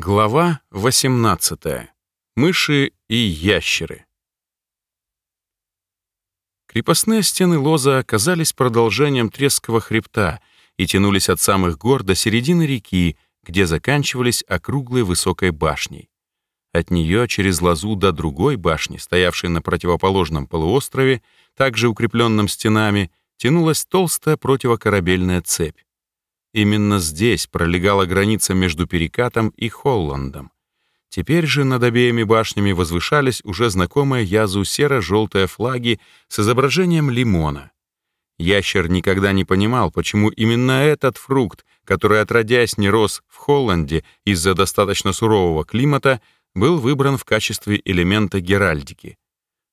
Глава 18. Мыши и ящеры. Крепостные стены Лоза оказались продолжением Треского хребта и тянулись от самых гор до середины реки, где заканчивались округлой высокой башней. От нее через лозу до другой башни, стоявшей на противоположном полуострове, также укрепленном стенами, тянулась толстая противокорабельная цепь. Именно здесь пролегала граница между Перекатом и Холландом. Теперь же над обеими башнями возвышались уже знакомые Язу серо-желтые флаги с изображением лимона. Ящер никогда не понимал, почему именно этот фрукт, который отродясь не рос в Холланде из-за достаточно сурового климата, был выбран в качестве элемента геральдики.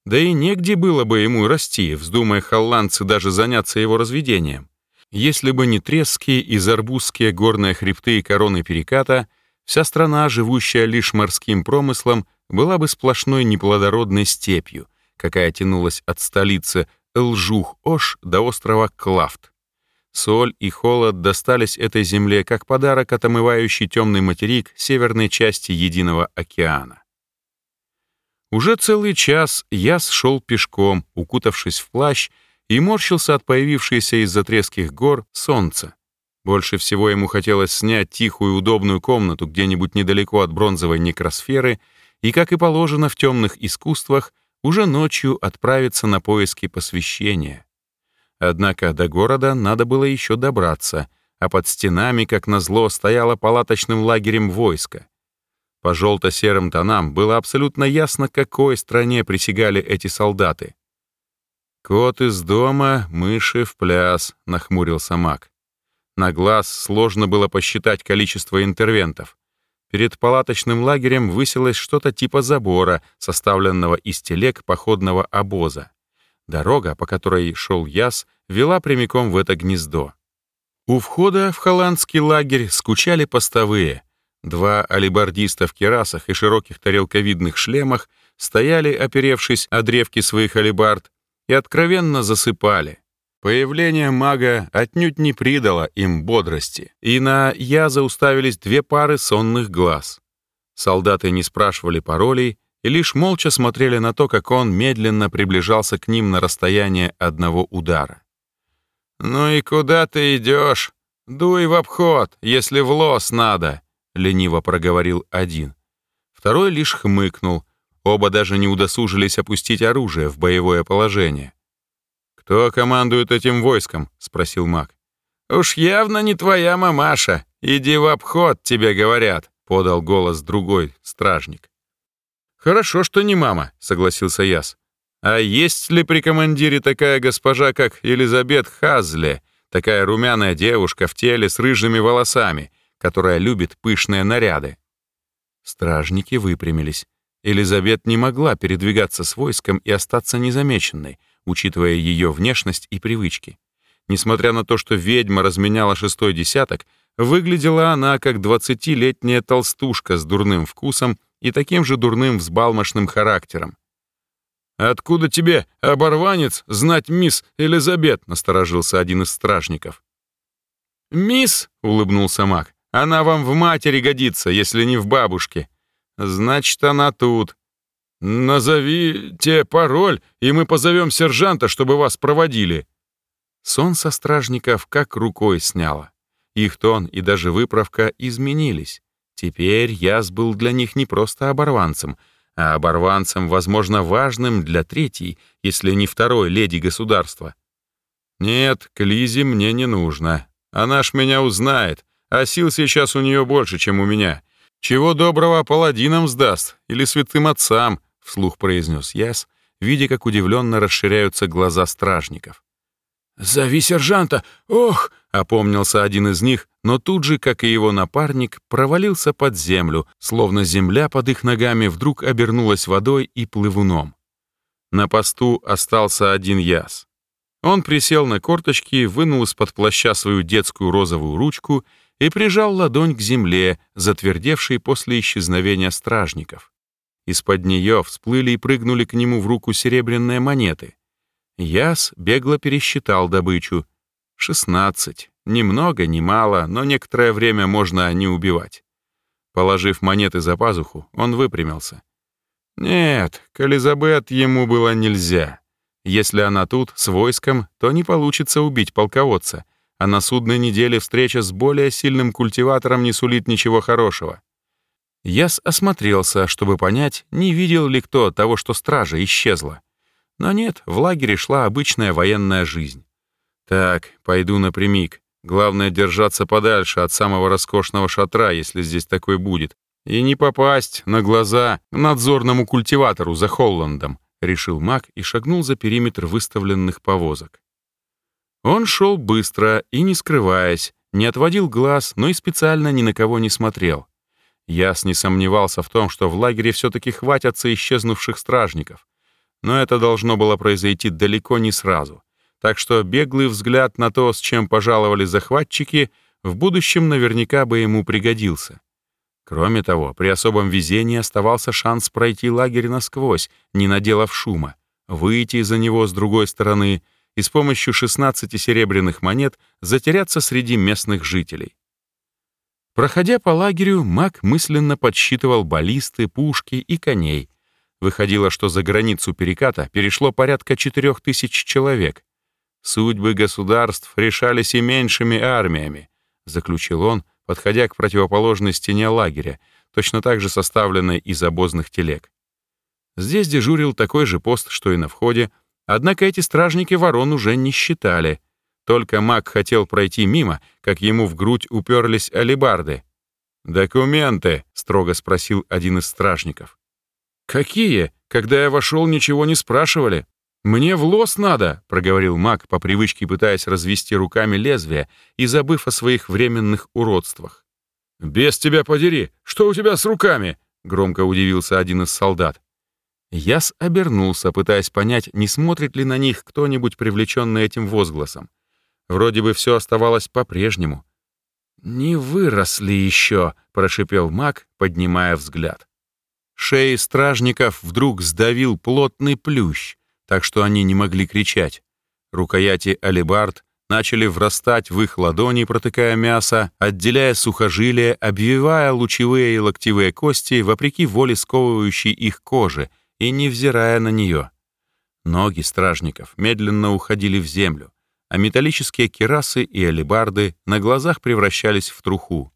Да и негде было бы ему расти, вздумая холландцы даже заняться его разведением. Если бы не треские и зарбузские горные хребты и короны переката, вся страна, живущая лишь морским промыслом, была бы сплошной неплодородной степью, какая тянулась от столицы Элжух-Ош до острова Клафт. Соль и холод достались этой земле как подарок от омывающей темный материк северной части Единого океана. Уже целый час Яс шел пешком, укутавшись в плащ, и морщился от появившейся из-за треских гор солнца. Больше всего ему хотелось снять тихую и удобную комнату где-нибудь недалеко от бронзовой некросферы и, как и положено в темных искусствах, уже ночью отправиться на поиски посвящения. Однако до города надо было еще добраться, а под стенами, как назло, стояло палаточным лагерем войско. По желто-серым тонам было абсолютно ясно, какой стране присягали эти солдаты. «Кот из дома, мыши в пляс», — нахмурился маг. На глаз сложно было посчитать количество интервентов. Перед палаточным лагерем высилось что-то типа забора, составленного из телег походного обоза. Дорога, по которой шел Яс, вела прямиком в это гнездо. У входа в холландский лагерь скучали постовые. Два алибардиста в керасах и широких тарелковидных шлемах стояли, оперевшись о древки своих алибард, и откровенно засыпали. Появление мага отнюдь не придало им бодрости, и на Яза уставились две пары сонных глаз. Солдаты не спрашивали паролей и лишь молча смотрели на то, как он медленно приближался к ним на расстояние одного удара. «Ну и куда ты идешь? Дуй в обход, если в лос надо», — лениво проговорил один. Второй лишь хмыкнул — Оба даже не удосужились опустить оружие в боевое положение. «Кто командует этим войском?» — спросил маг. «Уж явно не твоя мамаша. Иди в обход, тебе говорят», — подал голос другой стражник. «Хорошо, что не мама», — согласился Яс. «А есть ли при командире такая госпожа, как Елизабет Хазле, такая румяная девушка в теле с рыжими волосами, которая любит пышные наряды?» Стражники выпрямились. Елизавет не могла передвигаться с войском и остаться незамеченной, учитывая ее внешность и привычки. Несмотря на то, что ведьма разменяла шестой десяток, выглядела она как двадцатилетняя толстушка с дурным вкусом и таким же дурным взбалмошным характером. «Откуда тебе, оборванец, знать мисс Элизабет?» — насторожился один из стражников. «Мисс», — улыбнулся маг, — «она вам в матери годится, если не в бабушке. Значит, она тут. Назовите пароль, и мы позовем сержанта, чтобы вас проводили. Сон со стражников как рукой сняло. Их тон и даже выправка изменились. Теперь Яс был для них не просто оборванцем, а оборванцем, возможно, важным для третьей, если не второй леди государства. «Нет, к Лизе мне не нужно. Она ж меня узнает, а сил сейчас у нее больше, чем у меня. «Чего доброго паладинам сдаст или святым отцам», — вслух произнес Яс, видя, как удивленно расширяются глаза стражников. «Зови сержанта! Ох!» — опомнился один из них, но тут же, как и его напарник, провалился под землю, словно земля под их ногами вдруг обернулась водой и плывуном. На посту остался один Яс. Он присел на корточки, вынул из-под плаща свою детскую розовую ручку и прижал ладонь к земле, затвердевшей после исчезновения стражников. Из-под нее всплыли и прыгнули к нему в руку серебряные монеты. Яс бегло пересчитал добычу. Шестнадцать. Ни много, ни мало, но некоторое время можно не убивать. Положив монеты за пазуху, он выпрямился. Нет, к Элизабет ему было нельзя. Если она тут, с войском, то не получится убить полководца, а на судной неделе встреча с более сильным культиватором не сулит ничего хорошего. Яс осмотрелся, чтобы понять, не видел ли кто того, что стража исчезла. Но нет, в лагере шла обычная военная жизнь. Так, пойду напрямик. Главное держаться подальше от самого роскошного шатра, если здесь такой будет, и не попасть на глаза надзорному культиватору за Холландом, решил маг и шагнул за периметр выставленных повозок. Он шел быстро и не скрываясь, не отводил глаз, но и специально ни на кого не смотрел. Яс не сомневался в том, что в лагере все-таки хватятся исчезнувших стражников. Но это должно было произойти далеко не сразу. Так что беглый взгляд на то, с чем пожаловали захватчики, в будущем наверняка бы ему пригодился. Кроме того, при особом везении оставался шанс пройти лагерь насквозь, не наделав шума, выйти из-за него с другой стороны и с помощью 16 серебряных монет затеряться среди местных жителей. Проходя по лагерю, маг мысленно подсчитывал баллисты, пушки и коней. Выходило, что за границу переката перешло порядка 4000 человек. Судьбы государств решались и меньшими армиями, заключил он, подходя к противоположной стене лагеря, точно так же составленной из обозных телег. Здесь дежурил такой же пост, что и на входе, однако эти стражники ворон уже не считали. Только маг хотел пройти мимо, как ему в грудь уперлись алебарды. «Документы?» — строго спросил один из стражников. «Какие? Когда я вошел, ничего не спрашивали. «Мне в лос надо», — проговорил маг, по привычке пытаясь развести руками лезвие и забыв о своих временных уродствах. «Без тебя подери! Что у тебя с руками?» — громко удивился один из солдат. Яс обернулся, пытаясь понять, не смотрит ли на них кто-нибудь, привлеченный этим возгласом. Вроде бы все оставалось по-прежнему. «Не выросли еще», — прошипел маг, поднимая взгляд. Шеи стражников вдруг сдавил плотный плющ так что они не могли кричать. Рукояти алебард начали врастать в их ладони, протыкая мясо, отделяя сухожилия, обвивая лучевые и локтевые кости вопреки воле сковывающей их кожи и невзирая на нее. Ноги стражников медленно уходили в землю, а металлические керасы и алебарды на глазах превращались в труху.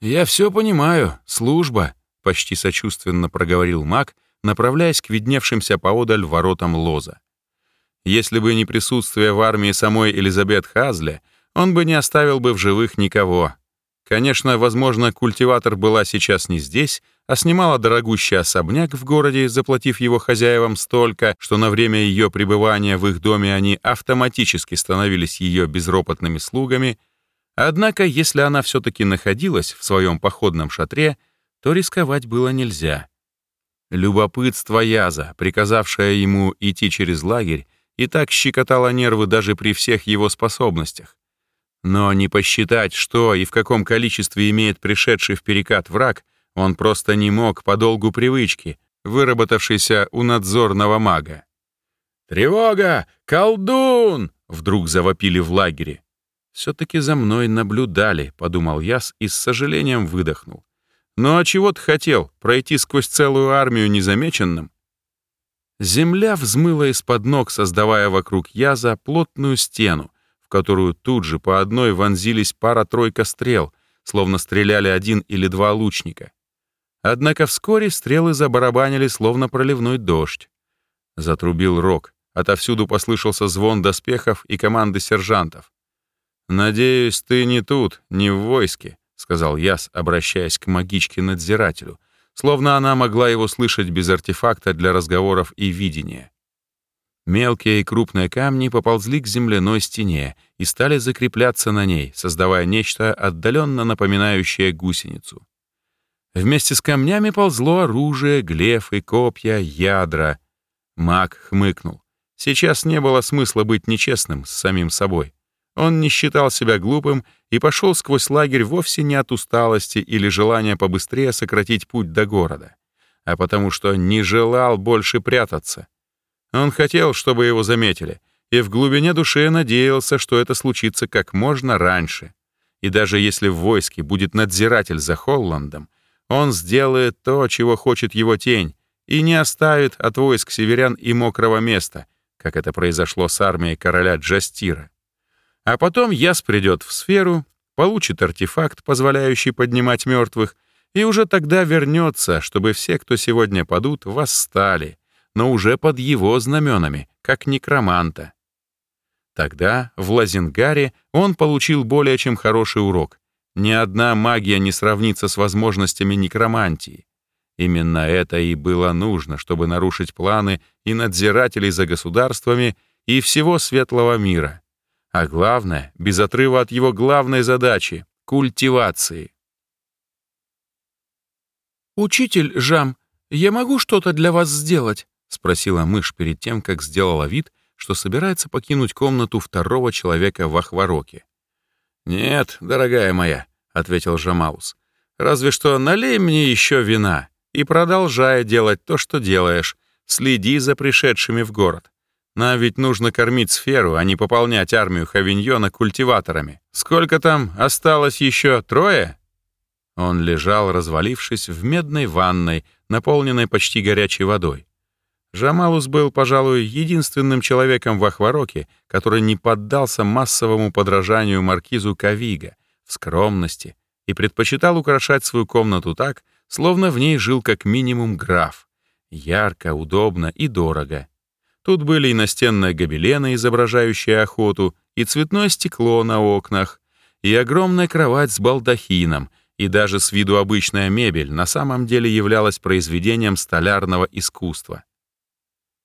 «Я все понимаю, служба», — почти сочувственно проговорил маг, направляясь к видневшимся поодаль воротам Лоза. Если бы не присутствие в армии самой Элизабет Хазли, он бы не оставил бы в живых никого. Конечно, возможно, культиватор была сейчас не здесь, а снимала дорогущий особняк в городе, заплатив его хозяевам столько, что на время ее пребывания в их доме они автоматически становились ее безропотными слугами. Однако, если она все-таки находилась в своем походном шатре, то рисковать было нельзя. Любопытство Яза, приказавшее ему идти через лагерь, и так щекотало нервы даже при всех его способностях. Но не посчитать, что и в каком количестве имеет пришедший в перекат враг, он просто не мог по долгу привычки, выработавшейся у надзорного мага. «Тревога! Колдун!» — вдруг завопили в лагере. «Все-таки за мной наблюдали», — подумал Яс и с сожалением выдохнул. Ну а чего ты хотел, пройти сквозь целую армию незамеченным? Земля взмыла из-под ног, создавая вокруг Яза плотную стену, которую тут же по одной вонзились пара-тройка стрел, словно стреляли один или два лучника. Однако вскоре стрелы забарабанили, словно проливной дождь. Затрубил рог, отовсюду послышался звон доспехов и команды сержантов. «Надеюсь, ты не тут, не в войске», — сказал Яс, обращаясь к магичке-надзирателю, словно она могла его слышать без артефакта для разговоров и видения. Мелкие и крупные камни поползли к земляной стене и стали закрепляться на ней, создавая нечто отдаленно напоминающее гусеницу. Вместе с камнями ползло оружие, глефы, копья, ядра. Маг хмыкнул. Сейчас не было смысла быть нечестным с самим собой. Он не считал себя глупым и пошел сквозь лагерь вовсе не от усталости или желания побыстрее сократить путь до города, а потому что не желал больше прятаться. Он хотел, чтобы его заметили, и в глубине души надеялся, что это случится как можно раньше. И даже если в войске будет надзиратель за Холландом, Он сделает то, чего хочет его тень, и не оставит от войск северян и мокрого места, как это произошло с армией короля Джастира. А потом Яс придет в сферу, получит артефакт, позволяющий поднимать мертвых, и уже тогда вернется, чтобы все, кто сегодня падут, восстали, но уже под его знаменами, как некроманта. Тогда в Лазингаре он получил более чем хороший урок. Ни одна магия не сравнится с возможностями некромантии. Именно это и было нужно, чтобы нарушить планы и надзирателей за государствами и всего светлого мира. А главное, без отрыва от его главной задачи — культивации. «Учитель Жам, я могу что-то для вас сделать?» — спросила мышь перед тем, как сделала вид, что собирается покинуть комнату второго человека в Ахвароке. «Нет, дорогая моя», — ответил Жамаус. «Разве что налей мне еще вина и продолжай делать то, что делаешь. Следи за пришедшими в город. Нам ведь нужно кормить сферу, а не пополнять армию Хавиньона культиваторами. Сколько там осталось еще? Трое?» Он лежал, развалившись в медной ванной, наполненной почти горячей водой. Жамалус был, пожалуй, единственным человеком в Ахвароке, который не поддался массовому подражанию маркизу Кавига в скромности и предпочитал украшать свою комнату так, словно в ней жил как минимум граф. Ярко, удобно и дорого. Тут были и настенные гобелены, изображающие охоту, и цветное стекло на окнах, и огромная кровать с балдахином, и даже с виду обычная мебель на самом деле являлась произведением столярного искусства.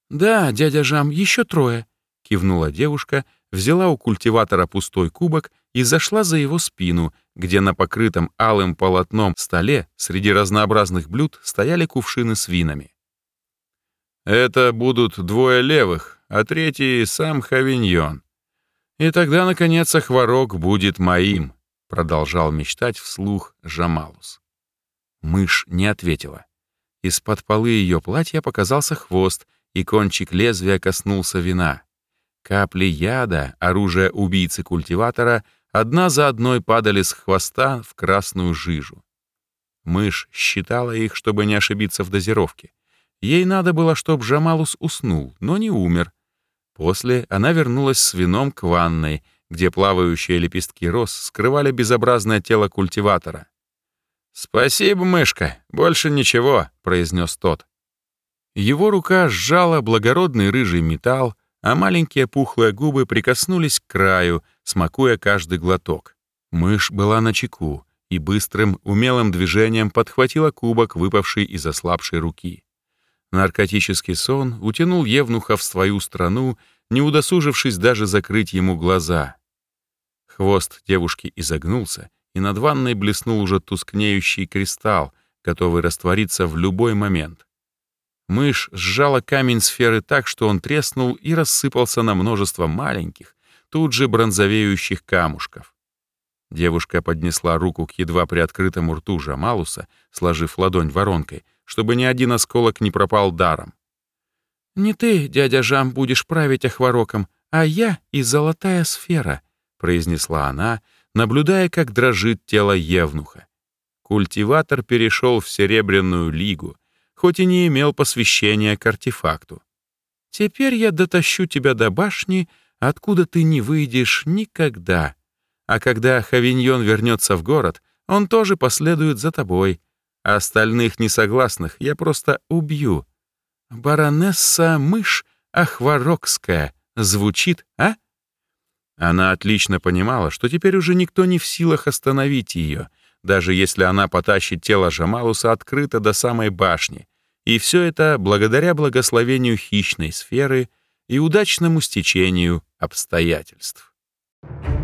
«Да, дядя Жам, еще трое», — кивнула девушка, взяла у культиватора пустой кубок и зашла за его спину, где на покрытом алым полотном столе среди разнообразных блюд стояли кувшины с винами. «Это будут двое левых, а третий — сам Хавиньон. И тогда, наконец, Ахварок будет моим», — продолжал мечтать вслух Жамалус. Мышь не ответила. Из-под полы ее платья показался хвост — и кончик лезвия коснулся вина. Капли яда, оружие убийцы-культиватора, одна за одной падали с хвоста в красную жижу. Мышь считала их, чтобы не ошибиться в дозировке. Ей надо было, чтобы Жамалус уснул, но не умер. После она вернулась с вином к ванной, где плавающие лепестки роз скрывали безобразное тело культиватора. «Спасибо, мышка, больше ничего», — произнес тот. Его рука сжала благородный рыжий металл, а маленькие пухлые губы прикоснулись к краю, смакуя каждый глоток. Мышь была на чеку и быстрым, умелым движением подхватила кубок, выпавший из ослабшей руки. Наркотический сон утянул Евнуха в свою страну, не удосужившись даже закрыть ему глаза. Хвост девушки изогнулся, и над ванной блеснул уже тускнеющий кристалл, готовый раствориться в любой момент. Мышь сжала камень сферы так, что он треснул и рассыпался на множество маленьких, тут же бронзовеющих камушков. Девушка поднесла руку к едва приоткрытому рту Жамалуса, сложив ладонь воронкой, чтобы ни один осколок не пропал даром. «Не ты, дядя Жам, будешь править Ахвароком, а я и золотая сфера», — произнесла она, наблюдая, как дрожит тело Евнуха. Культиватор перешел в Серебряную Лигу, хоть и не имел посвящения к артефакту. Теперь я дотащу тебя до башни, откуда ты не выйдешь никогда. А когда Хавиньон вернется в город, он тоже последует за тобой. А остальных несогласных я просто убью. Баронесса-мышь Ахварокская звучит, а? Она отлично понимала, что теперь уже никто не в силах остановить ее, даже если она потащит тело Жамалуса открыто до самой башни. И все это благодаря благословению хищной сферы и удачному стечению обстоятельств. Thank you